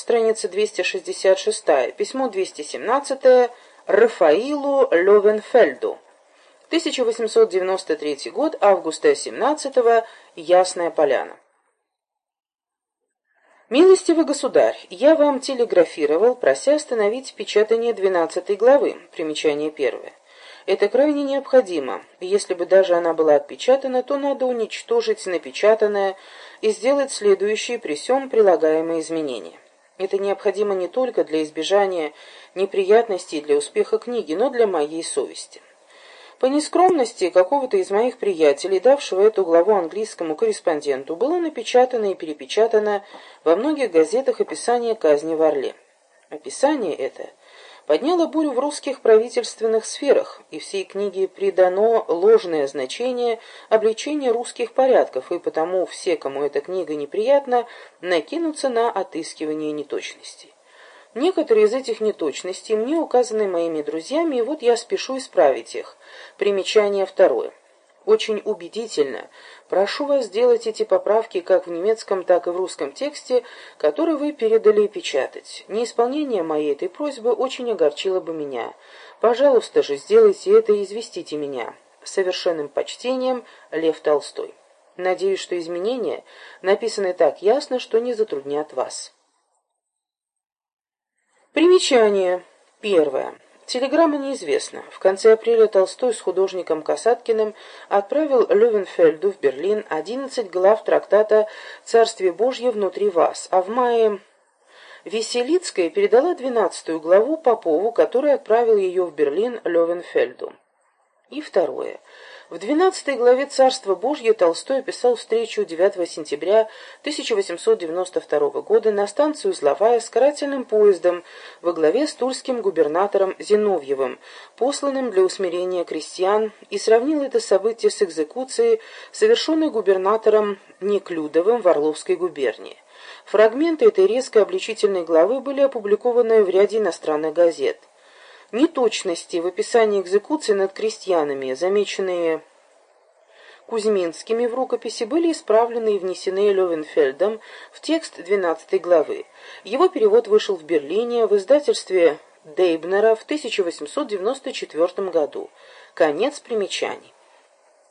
страница 266, письмо 217 Рафаилу Левенфельду. 1893 год, августа 17 -го, Ясная Поляна. «Милостивый государь, я вам телеграфировал, прося остановить печатание 12 главы, примечание первое. Это крайне необходимо. Если бы даже она была отпечатана, то надо уничтожить напечатанное и сделать следующие при всем прилагаемые изменения. Это необходимо не только для избежания неприятностей для успеха книги, но для моей совести. По нескромности какого-то из моих приятелей, давшего эту главу английскому корреспонденту, было напечатано и перепечатано во многих газетах описание казни в Орле. Описание это подняло бурю в русских правительственных сферах, и всей книге придано ложное значение обличения русских порядков, и потому все, кому эта книга неприятна, накинутся на отыскивание неточностей. Некоторые из этих неточностей мне указаны моими друзьями, и вот я спешу исправить их. Примечание второе. Очень убедительно. Прошу вас сделать эти поправки как в немецком, так и в русском тексте, который вы передали печатать. Неисполнение моей этой просьбы очень огорчило бы меня. Пожалуйста же, сделайте это и известите меня. Совершенным почтением, Лев Толстой. Надеюсь, что изменения написаны так ясно, что не затруднят вас. Примечание. Первое. Телеграмма неизвестна. В конце апреля Толстой с художником Касаткиным отправил Левенфельду в Берлин 11 глав трактата «Царствие Божье внутри вас», а в мае Веселицкая передала 12 главу Попову, который отправил ее в Берлин Левенфельду. И второе. В 12 главе «Царство Божье» Толстой описал встречу 9 сентября 1892 года на станцию Зловая с карательным поездом во главе с тульским губернатором Зиновьевым, посланным для усмирения крестьян, и сравнил это событие с экзекуцией, совершенной губернатором Неклюдовым в Орловской губернии. Фрагменты этой резко обличительной главы были опубликованы в ряде иностранных газет. Неточности в описании экзекуции над крестьянами, замеченные Кузьминскими в рукописи, были исправлены и внесены Левенфельдом в текст 12 главы. Его перевод вышел в Берлине в издательстве Дейбнера в 1894 году. Конец примечаний.